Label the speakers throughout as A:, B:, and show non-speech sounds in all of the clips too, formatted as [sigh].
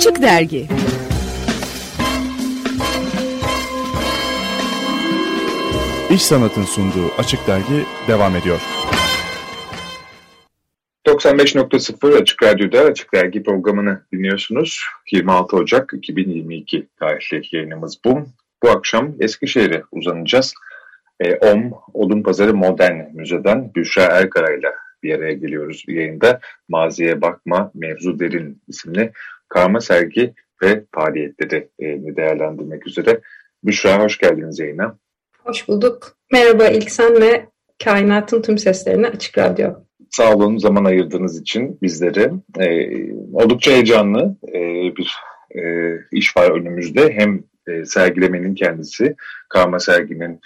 A: Açık Dergi
B: İş Sanat'ın sunduğu Açık Dergi devam ediyor.
C: 95.0 Açık Radyo'da Açık Dergi programını dinliyorsunuz. 26 Ocak 2022 tarihli yayınımız bu. Bu akşam Eskişehir'e uzanacağız. E, OM, Odun Pazarı Modern Müze'den Büşra Erkara'yla bir araya geliyoruz yayında. Maziye Bakma, Mevzu Derin isimli karma sergi ve faaliyetleri e, değerlendirmek üzere. Büşra hoş geldiniz yayına.
D: Hoş bulduk. Merhaba İlksen ve Kainatın Tüm Seslerine Açık Radyo.
C: Sağ olun zaman ayırdığınız için bizlere. E, oldukça heyecanlı e, bir e, iş var önümüzde. Hem e, sergilemenin kendisi, karma serginin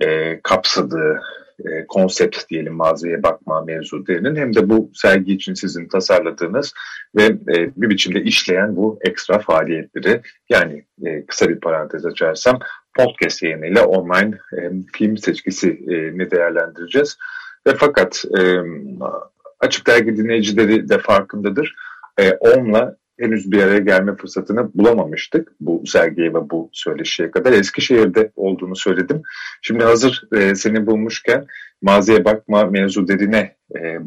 C: e, kapsadığı e, konsept diyelim maziye bakma mevzu derinin hem de bu sergi için sizin tasarladığınız ve e, bir biçimde işleyen bu ekstra faaliyetleri yani e, kısa bir parantez açarsam podcast yayınıyla online e, film seçkisini değerlendireceğiz. Ve fakat e, açık dergi dinleyicileri de farkındadır. E, onunla henüz bir araya gelme fırsatını bulamamıştık bu sergiye ve bu söyleşiye kadar. Eskişehir'de olduğunu söyledim. Şimdi hazır e, seni bulmuşken maziye bakma mevzu derine e,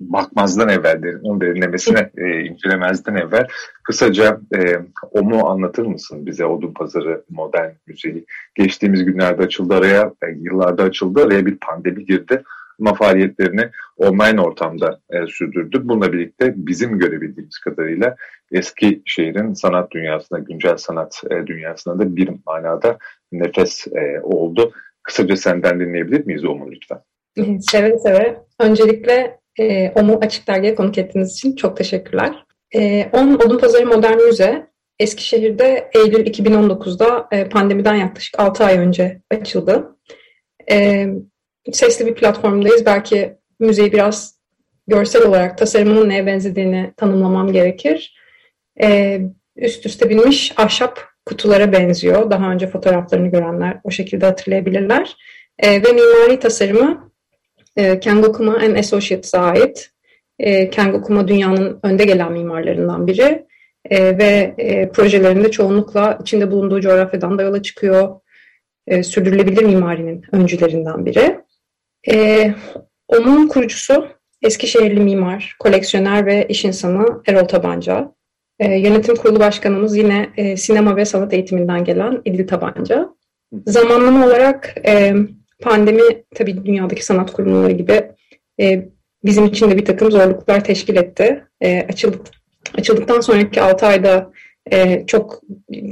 C: bakmazdan evvel, derin, onun derinlemesine e, incelemezden evvel kısaca e, OM'u anlatır mısın bize Odun Pazarı Modern Müzeyi? Geçtiğimiz günlerde açıldı araya, e, yıllarda açıldı araya bir pandemi girdi ama faaliyetlerini online ortamda e, sürdürdü. Bununla birlikte bizim görebildiğimiz kadarıyla eski şehrin sanat dünyasına, güncel sanat e, dünyasına da bir manada nefes e, oldu. Kısaca senden dinleyebilir miyiz Omu lütfen? [laughs]
D: Seve seve. Öncelikle e, OMU Açık Dergi'ye konuk ettiğiniz için çok teşekkürler. E, OM Odunpazarı Modern Müze Eskişehir'de Eylül 2019'da e, pandemiden yaklaşık 6 ay önce açıldı. E, sesli bir platformdayız. Belki müzeyi biraz görsel olarak tasarımının neye benzediğini tanımlamam gerekir. E, üst üste binmiş ahşap kutulara benziyor. Daha önce fotoğraflarını görenler o şekilde hatırlayabilirler. E, ve mimari tasarımı e, Kengokuma and Associates'a ait. E, Kengokuma dünyanın önde gelen mimarlarından biri e, ve e, projelerinde çoğunlukla içinde bulunduğu coğrafyadan da yola çıkıyor. E, sürdürülebilir mimarinin öncülerinden biri. E, onun kurucusu Eskişehirli mimar, koleksiyoner ve iş insanı Erol Tabanca. E, yönetim kurulu başkanımız yine e, sinema ve sanat eğitiminden gelen İdil Tabanca. Zamanlama olarak e, pandemi tabii dünyadaki sanat kurumları gibi e, bizim için de bir takım zorluklar teşkil etti. E, açıldık, açıldıktan sonraki 6 ayda e, çok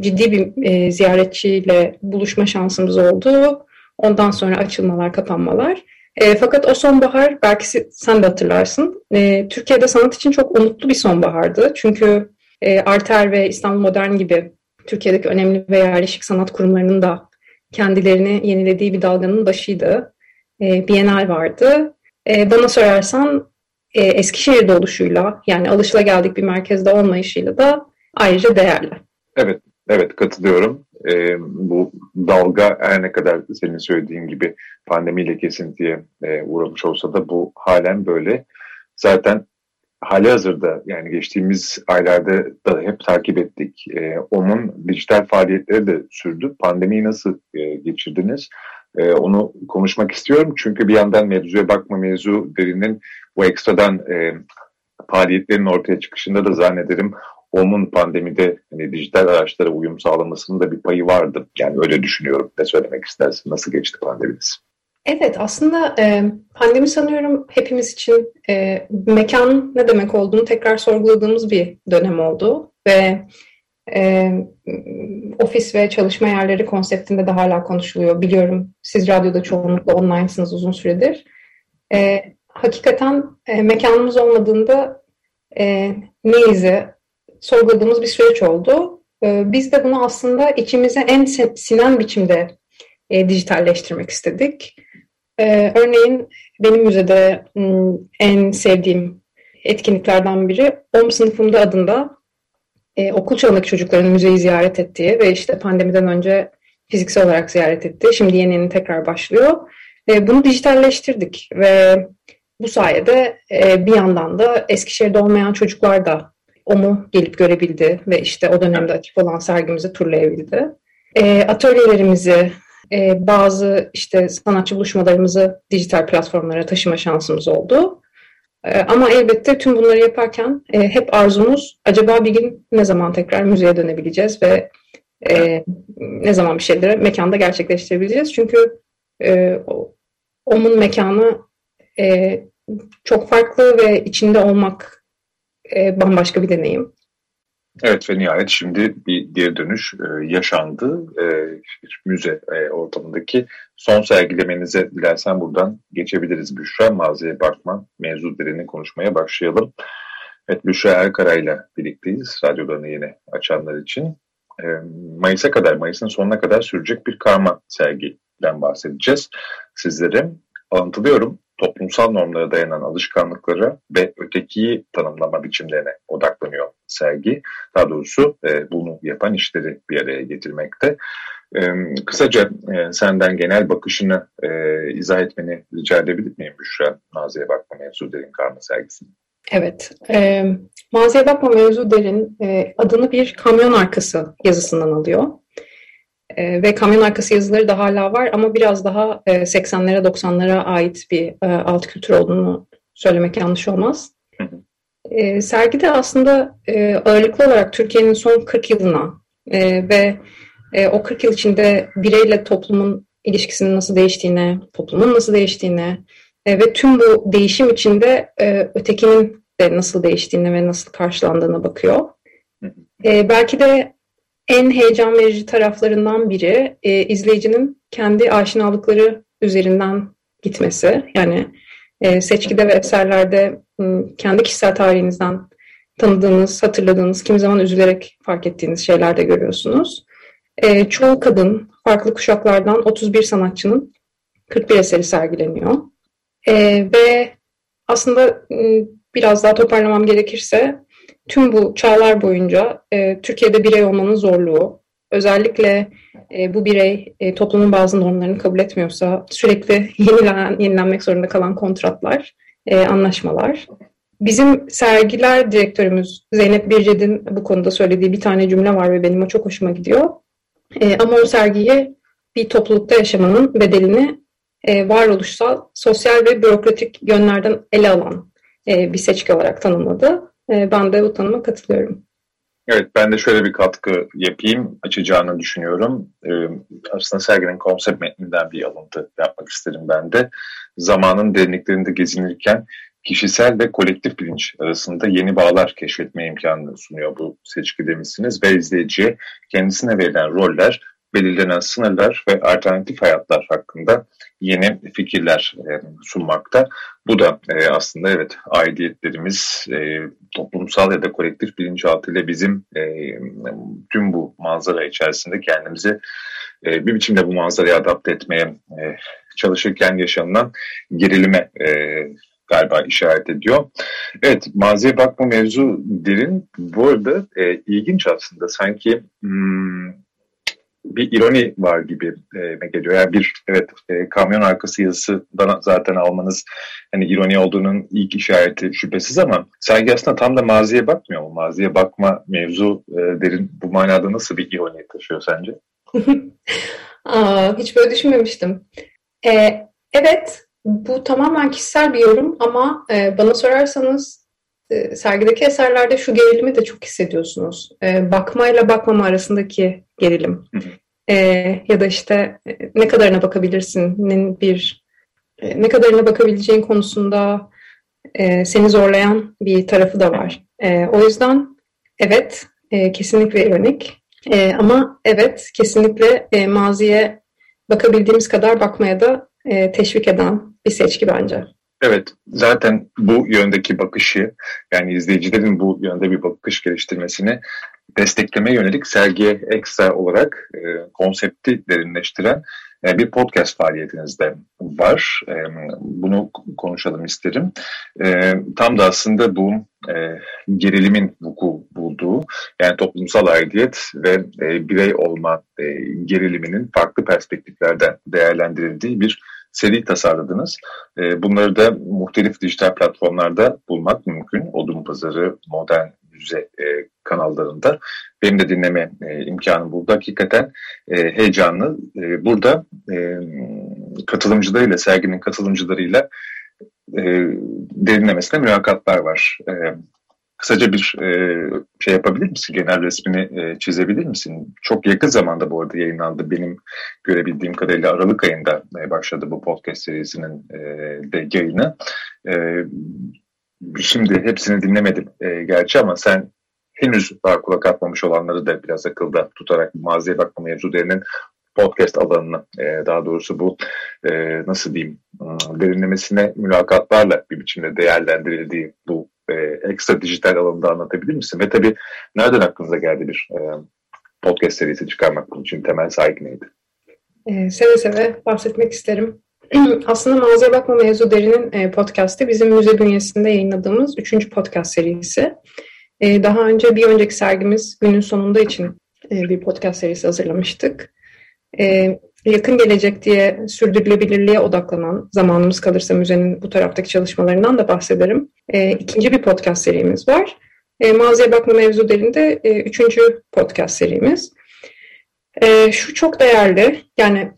D: ciddi bir e, ziyaretçiyle buluşma şansımız oldu. Ondan sonra açılmalar, kapanmalar. E, fakat o sonbahar belki sen de hatırlarsın. E, Türkiye'de sanat için çok umutlu bir sonbahardı. Çünkü e, Arter ve İstanbul Modern gibi Türkiye'deki önemli ve yerleşik sanat kurumlarının da kendilerini yenilediği bir dalganın başıydı. E, Bienal vardı. E, bana sorarsan e, Eskişehir'de oluşuyla yani alışılageldik bir merkezde olmayışıyla da ayrıca değerli.
C: Evet, evet katılıyorum. E, bu dalga her ne kadar senin söylediğin gibi pandemiyle kesintiye e, uğramış olsa da bu halen böyle. Zaten hali hazırda yani geçtiğimiz aylarda da hep takip ettik. E, onun dijital faaliyetleri de sürdü. Pandemiyi nasıl e, geçirdiniz? E, onu konuşmak istiyorum. Çünkü bir yandan mevzuya bakma mevzu derinin bu ekstradan e, faaliyetlerin ortaya çıkışında da zannederim onun pandemide hani, dijital araçlara uyum sağlamasının da bir payı vardı. Yani öyle düşünüyorum. Ne söylemek istersin? Nasıl geçti pandeminiz?
D: Evet aslında e, pandemi sanıyorum hepimiz için e, mekan ne demek olduğunu tekrar sorguladığımız bir dönem oldu ve e, ofis ve çalışma yerleri konseptinde de hala konuşuluyor. Biliyorum siz radyoda çoğunlukla online'sınız uzun süredir. E, hakikaten e, mekanımız olmadığında e, neyiz'i sorguladığımız bir süreç oldu. E, biz de bunu aslında içimize en sinen biçimde e, dijitalleştirmek istedik. Ee, örneğin benim müzede en sevdiğim etkinliklerden biri OM sınıfımda adında e, okul çağındaki çocukların müzeyi ziyaret ettiği ve işte pandemiden önce fiziksel olarak ziyaret ettiği, şimdi yeni yeni tekrar başlıyor. Bunu dijitalleştirdik ve bu sayede e, bir yandan da Eskişehir'de olmayan çocuklar da OMU gelip görebildi ve işte o dönemde açık olan sergimizi turlayabildi. E, atölyelerimizi, e, bazı işte sanatçı buluşmalarımızı dijital platformlara taşıma şansımız oldu. E, ama elbette tüm bunları yaparken e, hep arzumuz acaba bir gün ne zaman tekrar müzeye dönebileceğiz ve e, ne zaman bir şeyleri mekanda gerçekleştirebileceğiz. Çünkü e, onun mekanı e, çok farklı ve içinde olmak e, bambaşka bir deneyim.
C: Evet ve nihayet şimdi bir geri dönüş e, yaşandı. E, bir müze e, ortamındaki son sergilemenize dilersen buradan geçebiliriz Büşra. Mağazaya bakma mevzu derini konuşmaya başlayalım. Evet Büşra Erkara ile birlikteyiz radyolarını yine açanlar için. E, Mayıs'a kadar, Mayıs'ın sonuna kadar sürecek bir karma sergiden bahsedeceğiz sizlere. Alıntılıyorum toplumsal normlara dayanan alışkanlıklara ve ötekiyi tanımlama biçimlerine odaklanıyor sergi. Daha doğrusu e, bunu yapan işleri bir araya getirmekte. E, kısaca e, senden genel bakışını e, izah etmeni rica edebilir miyim Büşra? Maziye Bakma Mevzu Derin Karma sergisinin.
D: Evet, e, Maziye Bakma Mevzu Derin e, adını bir kamyon arkası yazısından alıyor. E, ve kamyon arkası yazıları da hala var ama biraz daha e, 80'lere 90'lara ait bir e, alt kültür olduğunu söylemek yanlış olmaz. E, sergide aslında e, ağırlıklı olarak Türkiye'nin son 40 yılına e, ve e, o 40 yıl içinde bireyle toplumun ilişkisinin nasıl değiştiğine, toplumun nasıl değiştiğine e, ve tüm bu değişim içinde e, ötekinin de nasıl değiştiğine ve nasıl karşılandığına bakıyor. E, belki de en heyecan verici taraflarından biri e, izleyicinin kendi aşinalıkları üzerinden gitmesi. Yani e, seçkide ve eserlerde kendi kişisel tarihinizden tanıdığınız, hatırladığınız, kimi zaman üzülerek fark ettiğiniz şeyler de görüyorsunuz. E, çoğu kadın, farklı kuşaklardan 31 sanatçının 41 eseri sergileniyor. E, ve aslında biraz daha toparlamam gerekirse tüm bu çağlar boyunca e, Türkiye'de birey olmanın zorluğu, özellikle e, bu birey e, toplumun bazı normlarını kabul etmiyorsa sürekli [laughs] yenilen, yenilenmek zorunda kalan kontratlar, e, anlaşmalar. Bizim sergiler direktörümüz Zeynep Birced'in bu konuda söylediği bir tane cümle var ve benim o çok hoşuma gidiyor. E, ama o sergiyi bir toplulukta yaşamanın bedelini e, varoluşsal, sosyal ve bürokratik yönlerden ele alan e, bir seçki olarak tanımladı. E, ben de bu tanıma katılıyorum.
C: Evet ben de şöyle bir katkı yapayım açacağını düşünüyorum. Ee, aslında serginin konsept metninden bir alıntı yapmak isterim ben de. Zamanın derinliklerinde gezinirken kişisel ve kolektif bilinç arasında yeni bağlar keşfetme imkanını sunuyor bu seçki demişsiniz ve izleyiciye kendisine verilen roller belirlenen sınırlar ve alternatif hayatlar hakkında yeni fikirler e, sunmakta. Bu da e, aslında evet aidiyetlerimiz e, toplumsal ya da kolektif bilinçaltı ile bizim e, tüm bu manzara içerisinde kendimizi e, bir biçimde bu manzaraya adapte etmeye e, çalışırken yaşanılan gerilime e, galiba işaret ediyor. Evet, maziye bakma mevzu derin. Bu arada e, ilginç aslında. Sanki hmm, bir ironi var gibi e, geliyor. Yani bir evet e, kamyon arkası yazısından zaten almanız hani ironi olduğunun ilk işareti şüphesiz ama sergi aslında tam da maziye bakmıyor mu? Maziye bakma mevzu e, derin bu manada nasıl bir ironi taşıyor sence? [laughs]
D: Aa, hiç böyle düşünmemiştim. Ee, evet bu tamamen kişisel bir yorum ama e, bana sorarsanız e, sergideki eserlerde şu gerilimi de çok hissediyorsunuz. E, bakmayla bakmama arasındaki gerilim. E, ya da işte e, ne kadarına bakabilirsinin bir e, ne kadarına bakabileceğin konusunda e, seni zorlayan bir tarafı da var. E, o yüzden evet e, kesinlikle ironik e, ama evet kesinlikle e, maziye bakabildiğimiz kadar bakmaya da e, teşvik eden bir seçki bence.
C: Evet, zaten bu yöndeki bakışı yani izleyicilerin bu yönde bir bakış geliştirmesini destekleme yönelik sergiye ekstra olarak e, konsepti derinleştiren e, bir podcast faaliyetiniz de var. E, bunu konuşalım isterim. E, tam da aslında bu e, gerilimin vuku bulduğu yani toplumsal aidiyet ve e, birey olma e, geriliminin farklı perspektiflerden değerlendirildiği bir seri tasarladınız. Bunları da muhtelif dijital platformlarda bulmak mümkün. Odun Pazarı, Modern Yüze e, kanallarında. Benim de dinleme e, imkanım buldu. Hakikaten e, heyecanlı. E, burada e, katılımcılarıyla, serginin katılımcılarıyla e, derinlemesine mülakatlar var. E, kısaca bir e, şey yapabilir misin? Genel resmini e, çizebilir misin? Çok yakın zamanda bu arada yayınlandı. Benim görebildiğim kadarıyla Aralık ayında e, başladı bu podcast serisinin e, de yayını. E, şimdi hepsini dinlemedim e, gerçi ama sen henüz daha kulak atmamış olanları da biraz akılda tutarak maziye bakma mevzularının podcast alanını e, daha doğrusu bu e, nasıl diyeyim ıı, derinlemesine mülakatlarla bir biçimde değerlendirildiği bu e, ekstra dijital alanında anlatabilir misin? Ve tabii nereden aklınıza geldi bir e, podcast serisi çıkarmak bunun için temel sahip neydi?
D: E, seve seve bahsetmek isterim. [clears throat] Aslında Mağazaya Bakma Mevzu Derin'in e, podcastı bizim müze bünyesinde yayınladığımız üçüncü podcast serisi. E, daha önce bir önceki sergimiz günün sonunda için e, bir podcast serisi hazırlamıştık. E, yakın gelecek diye sürdürülebilirliğe odaklanan zamanımız kalırsa müzenin bu taraftaki çalışmalarından da bahsederim. E, ikinci bir podcast serimiz var. E, Maziye Bakma Mevzu Derin'de e, üçüncü podcast serimiz. E, şu çok değerli, yani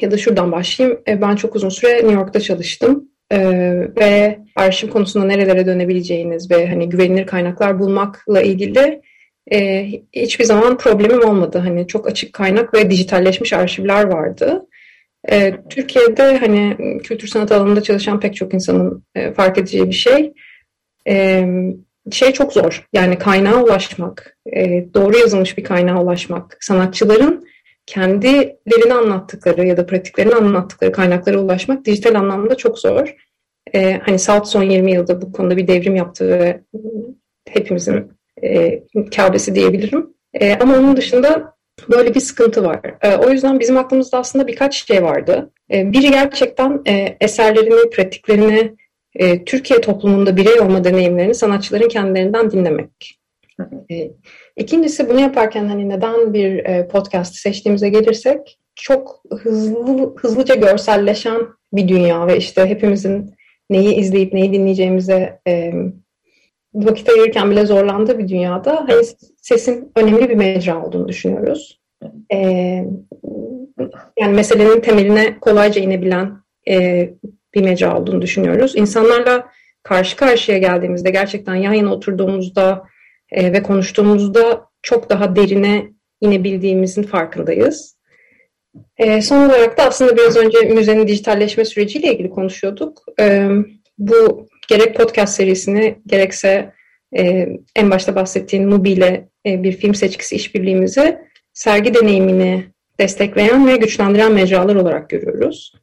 D: ya da şuradan başlayayım. E, ben çok uzun süre New York'ta çalıştım. Ee, ve arşiv konusunda nerelere dönebileceğiniz ve hani güvenilir kaynaklar bulmakla ilgili e, hiçbir zaman problemim olmadı. Hani çok açık kaynak ve dijitalleşmiş arşivler vardı. E, Türkiye'de hani kültür sanat alanında çalışan pek çok insanın e, fark edeceği bir şey. E, şey çok zor. Yani kaynağa ulaşmak, e, doğru yazılmış bir kaynağa ulaşmak, sanatçıların kendilerini anlattıkları ya da pratiklerini anlattıkları kaynaklara ulaşmak dijital anlamda çok zor. Ee, hani SALT son 20 yılda bu konuda bir devrim yaptı ve hepimizin e, kâbesi diyebilirim. E, ama onun dışında böyle bir sıkıntı var. E, o yüzden bizim aklımızda aslında birkaç şey vardı. E, biri gerçekten e, eserlerini, pratiklerini, e, Türkiye toplumunda birey olma deneyimlerini sanatçıların kendilerinden dinlemek. E, İkincisi bunu yaparken hani neden bir e, podcast seçtiğimize gelirsek çok hızlı hızlıca görselleşen bir dünya ve işte hepimizin neyi izleyip neyi dinleyeceğimize e, vakit ayırırken bile zorlandığı bir dünyada hani sesin önemli bir mecra olduğunu düşünüyoruz. E, yani meselenin temeline kolayca inebilen e, bir mecra olduğunu düşünüyoruz. İnsanlarla karşı karşıya geldiğimizde gerçekten yan yana oturduğumuzda e, ve konuştuğumuzda çok daha derine inebildiğimizin farkındayız. E, son olarak da aslında biraz önce müzenin dijitalleşme süreciyle ilgili konuşuyorduk. E, bu gerek podcast serisini gerekse e, en başta bahsettiğin Mubi ile e, bir film seçkisi işbirliğimizi sergi deneyimini destekleyen ve güçlendiren mecralar olarak görüyoruz.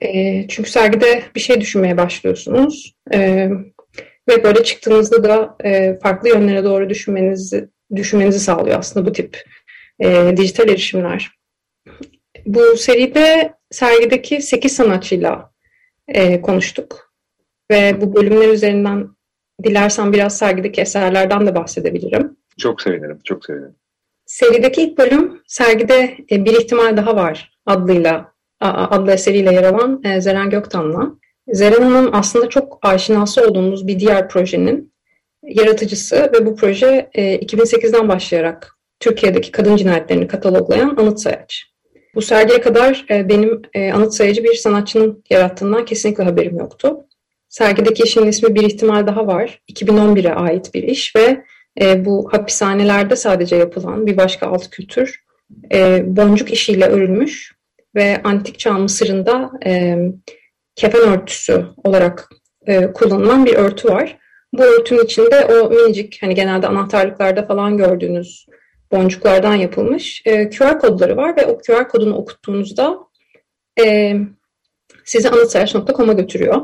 D: E, çünkü sergide bir şey düşünmeye başlıyorsunuz. E, ve böyle çıktığınızda da e, farklı yönlere doğru düşünmenizi düşünmenizi sağlıyor aslında bu tip e, dijital erişimler. Bu seride sergideki 8 sanatçıyla e, konuştuk ve bu bölümler üzerinden dilersen biraz sergideki eserlerden de bahsedebilirim.
C: Çok sevinirim, çok sevinirim.
D: Serideki ilk bölüm sergide e, Bir ihtimal Daha Var adlıyla adlı eseriyle yer alan e, Zeren Göktan'la. Zeren Hanım aslında çok aşinası olduğumuz bir diğer projenin yaratıcısı ve bu proje 2008'den e, başlayarak Türkiye'deki kadın cinayetlerini kataloglayan Anıt Sayaç. Bu sergiye kadar benim anıt sayacı bir sanatçının yarattığından kesinlikle haberim yoktu. Sergideki işin ismi Bir ihtimal Daha Var. 2011'e ait bir iş ve bu hapishanelerde sadece yapılan bir başka alt kültür boncuk işiyle örülmüş ve antik çağ Mısır'ında kefen örtüsü olarak e, kullanılan bir örtü var. Bu örtünün içinde o minicik hani genelde anahtarlıklarda falan gördüğünüz boncuklardan yapılmış e, QR kodları var ve o QR kodunu okuttuğunuzda e, sizi anıtsayaç.com'a götürüyor.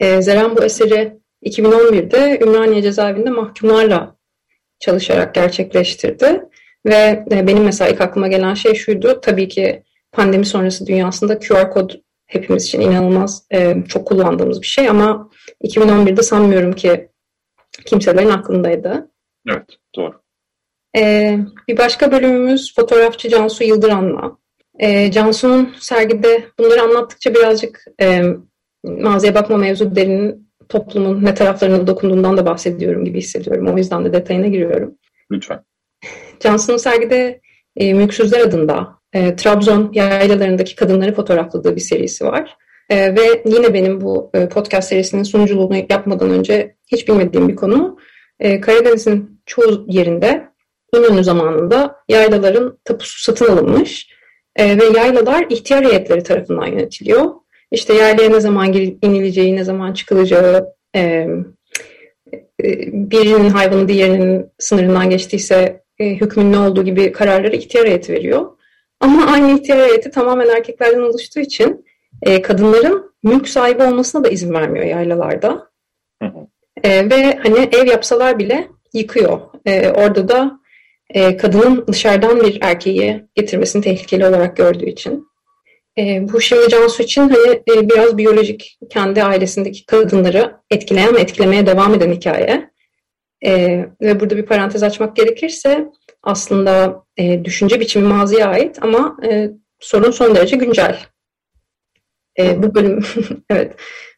D: E, Zeren bu eseri 2011'de Ümraniye cezaevinde mahkumlarla çalışarak gerçekleştirdi. Ve e, benim mesela ilk aklıma gelen şey şuydu. Tabii ki pandemi sonrası dünyasında QR kod hepimiz için inanılmaz e, çok kullandığımız bir şey ama 2011'de sanmıyorum ki kimselerin aklındaydı.
C: Evet, doğru.
D: E, bir başka bölümümüz fotoğrafçı Cansu Yıldıran'la. E, Cansu'nun sergide bunları anlattıkça birazcık e, mağazaya bakma mevzu derinin toplumun ne taraflarına dokunduğundan da bahsediyorum gibi hissediyorum. O yüzden de detayına giriyorum.
C: Lütfen.
D: Cansu'nun sergide e, Mülksüzler adında e, Trabzon yaylalarındaki kadınları fotoğrafladığı bir serisi var. E, ve yine benim bu e, podcast serisinin sunuculuğunu yapmadan önce hiç bilmediğim bir konu. E, Karadeniz'in çoğu yerinde İnönü zamanında yaylaların tapusu satın alınmış e, ve yaylalar ihtiyar heyetleri tarafından yönetiliyor. İşte yaylaya ne zaman inileceği, ne zaman çıkılacağı, e, e, birinin hayvanı diğerinin sınırından geçtiyse e, hükmün ne olduğu gibi kararları ihtiyar heyeti veriyor. Ama aynı ihtiyar heyeti tamamen erkeklerden oluştuğu için e, kadınların mülk sahibi olmasına da izin vermiyor yaylalarda. E, ve hani ev yapsalar bile yıkıyor. E, orada da e, kadının dışarıdan bir erkeği getirmesini tehlikeli olarak gördüğü için. E, bu şimdi Cansu için hani e, biraz biyolojik kendi ailesindeki kadınları etkileyen ve etkilemeye devam eden hikaye. E, ve burada bir parantez açmak gerekirse aslında e, düşünce biçimi maziye ait ama e, sorun son derece güncel. E, bu bölüm [laughs] evet.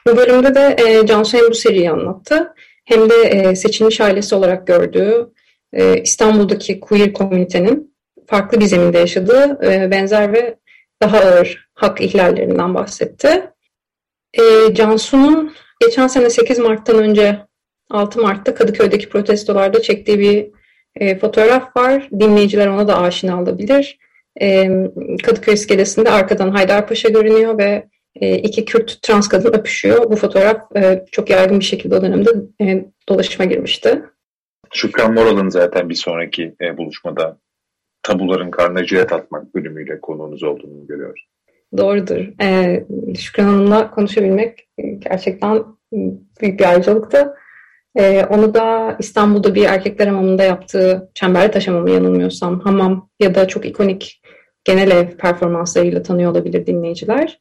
D: Bu bölümde de e, Cansu hem bu seriyi anlattı hem de e, seçilmiş ailesi olarak gördüğü e, İstanbul'daki queer komünitenin farklı bir zeminde yaşadığı e, benzer ve daha ağır hak ihlallerinden bahsetti. E, Cansu'nun geçen sene 8 Mart'tan önce 6 Mart'ta Kadıköy'deki protestolarda çektiği bir e, fotoğraf var. Dinleyiciler ona da aşina olabilir. E, Kadıköy iskelesinde arkadan Haydarpaşa görünüyor ve e, iki Kürt trans kadın öpüşüyor. Bu fotoğraf e, çok yaygın bir şekilde o dönemde e, dolaşıma girmişti.
C: Şükran Moral'ın zaten bir sonraki e, buluşmada tabuların karnına cilet atmak bölümüyle konuğunuz olduğunu görüyoruz.
D: Doğrudur. Ee, Şükran Hanım'la konuşabilmek gerçekten büyük bir ayrıcalıktı. Ee, onu da İstanbul'da bir erkekler hamamında yaptığı çemberli taş hamamı yanılmıyorsam hamam ya da çok ikonik genel ev performanslarıyla tanıyor olabilir dinleyiciler.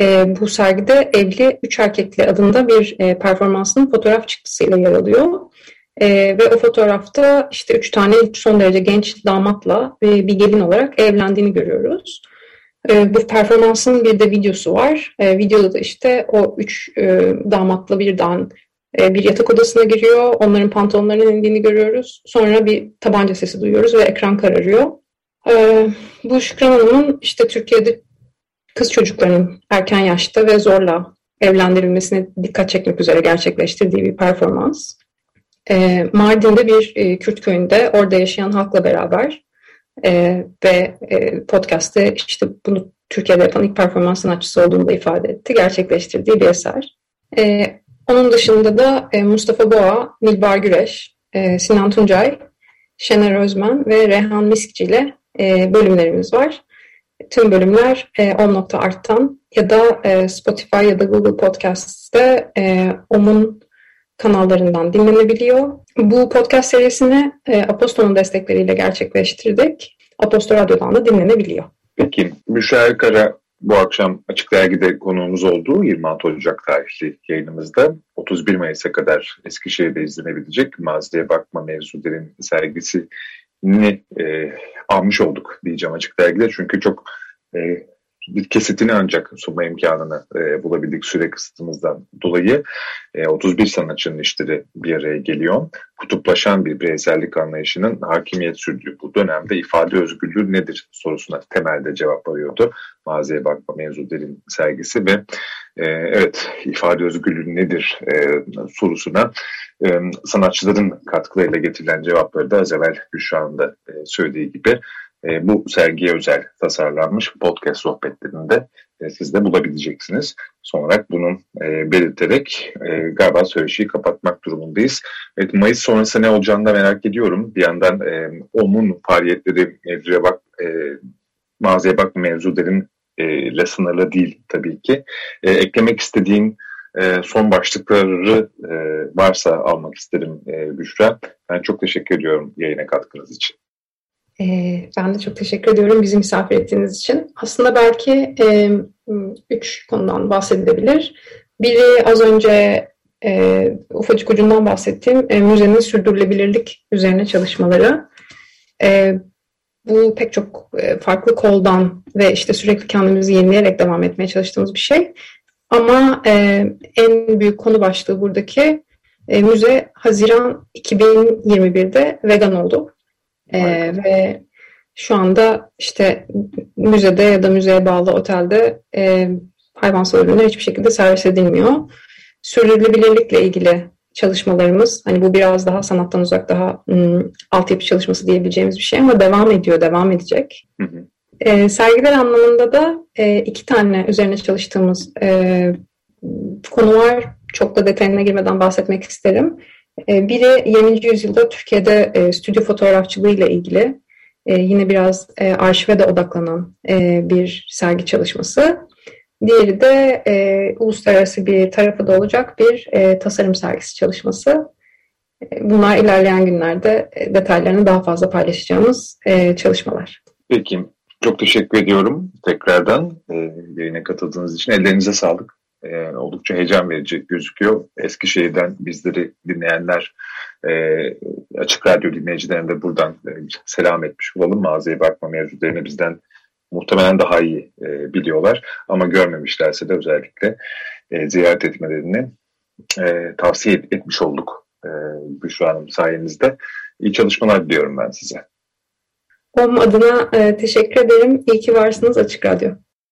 D: Ee, bu sergide Evli Üç Erkekli adında bir e, performansının fotoğraf çıktısıyla yer alıyor. E, ve o fotoğrafta işte üç tane son derece genç damatla e, bir gelin olarak evlendiğini görüyoruz. E, bu performansın bir de videosu var. E, videoda da işte o üç e, damatla birden e, bir yatak odasına giriyor. Onların pantolonlarının indiğini görüyoruz. Sonra bir tabanca sesi duyuyoruz ve ekran kararıyor. E, bu Şükran Hanım'ın işte Türkiye'de kız çocuklarının erken yaşta ve zorla evlendirilmesine dikkat çekmek üzere gerçekleştirdiği bir performans e, Mardin'de bir e, Kürt köyünde orada yaşayan halkla beraber e, ve e, podcast'te işte bunu Türkiye'de yapan ilk performans sanatçısı olduğunu da ifade etti. Gerçekleştirdiği bir eser. E, onun dışında da e, Mustafa Boğa, Nilbar Güreş, e, Sinan Tuncay, Şener Özmen ve Rehan Miskçi ile e, bölümlerimiz var. Tüm bölümler e, 10.art'tan ya da e, Spotify ya da Google Podcast'te e, OM'un kanallarından dinlenebiliyor. Bu podcast serisini e, Aposto'nun destekleriyle gerçekleştirdik. Aposto Radyo'dan da dinlenebiliyor.
C: Peki, Müşahir Kara bu akşam Açık Dergi'de konuğumuz olduğu 26 Ocak tarihli yayınımızda 31 Mayıs'a kadar Eskişehir'de izlenebilecek Maziye Bakma Mevzuder'in sergisini e, almış olduk diyeceğim Açık Dergi'de. Çünkü çok e, bir kesitini ancak sunma imkanını e, bulabildik süre kısıtımızdan dolayı. E, 31 sanatçının işleri bir araya geliyor. Kutuplaşan bir bireysellik anlayışının hakimiyet sürdüğü bu dönemde ifade özgürlüğü nedir sorusuna temelde cevap arıyordu. Maziye Bakma Mevzu Derin sergisi ve e, evet ifade özgürlüğü nedir e, sorusuna e, sanatçıların katkılarıyla getirilen cevapları da az evvel Gülşah'ın da e, söylediği gibi e, bu sergiye özel tasarlanmış podcast sohbetlerinde e, siz de bulabileceksiniz. Son olarak bunun e, belirterek e, galiba söyleşiyi kapatmak durumundayız. Evet, Mayıs sonrası ne olacağını da merak ediyorum. Bir yandan e, OM'un faaliyetleri mevzuya bak, e, mağazaya bak mevzu derin e, ile sınırlı değil tabii ki. E, eklemek istediğin e, son başlıkları e, varsa almak isterim e, Büşra. Ben çok teşekkür ediyorum yayına katkınız için.
D: Ee, ben de çok teşekkür ediyorum bizi misafir ettiğiniz için. Aslında belki e, üç konudan bahsedilebilir. Biri az önce e, ufacık ucundan bahsettiğim e, müzenin sürdürülebilirlik üzerine çalışmaları. E, bu pek çok e, farklı koldan ve işte sürekli kendimizi yenileyerek devam etmeye çalıştığımız bir şey. ama e, en büyük konu başlığı buradaki e, müze Haziran 2021'de vegan oldu. E, ve şu anda işte müzede ya da müzeye bağlı otelde e, hayvansal ürünler hiçbir şekilde servis edilmiyor. Sürdürülebilirlikle ilgili çalışmalarımız, hani bu biraz daha sanattan uzak, daha ım, altyapı çalışması diyebileceğimiz bir şey ama devam ediyor, devam edecek. Hı hı. E, sergiler anlamında da e, iki tane üzerine çalıştığımız e, konu var. Çok da detayına girmeden bahsetmek isterim. E, biri 20. yüzyılda Türkiye'de e, stüdyo fotoğrafçılığı ile ilgili e, yine biraz arşive de odaklanan bir sergi çalışması. Diğeri de uluslararası bir tarafı da olacak bir tasarım sergisi çalışması. Bunlar ilerleyen günlerde detaylarını daha fazla paylaşacağımız çalışmalar.
C: Peki, çok teşekkür ediyorum tekrardan e, yayına katıldığınız için. Ellerinize sağlık. E, oldukça heyecan verici gözüküyor. Eskişehir'den bizleri dinleyenler, e, Açık Radyo dinleyicilerine de buradan e, selam etmiş olalım. Mağazaya bakma mevzularını bizden muhtemelen daha iyi e, biliyorlar. Ama görmemişlerse de özellikle e, ziyaret etmelerini e, tavsiye et, etmiş olduk e, Büşra Hanım sayenizde. İyi çalışmalar diliyorum ben size.
D: OM adına e, teşekkür ederim. İyi ki varsınız Açık Radyo.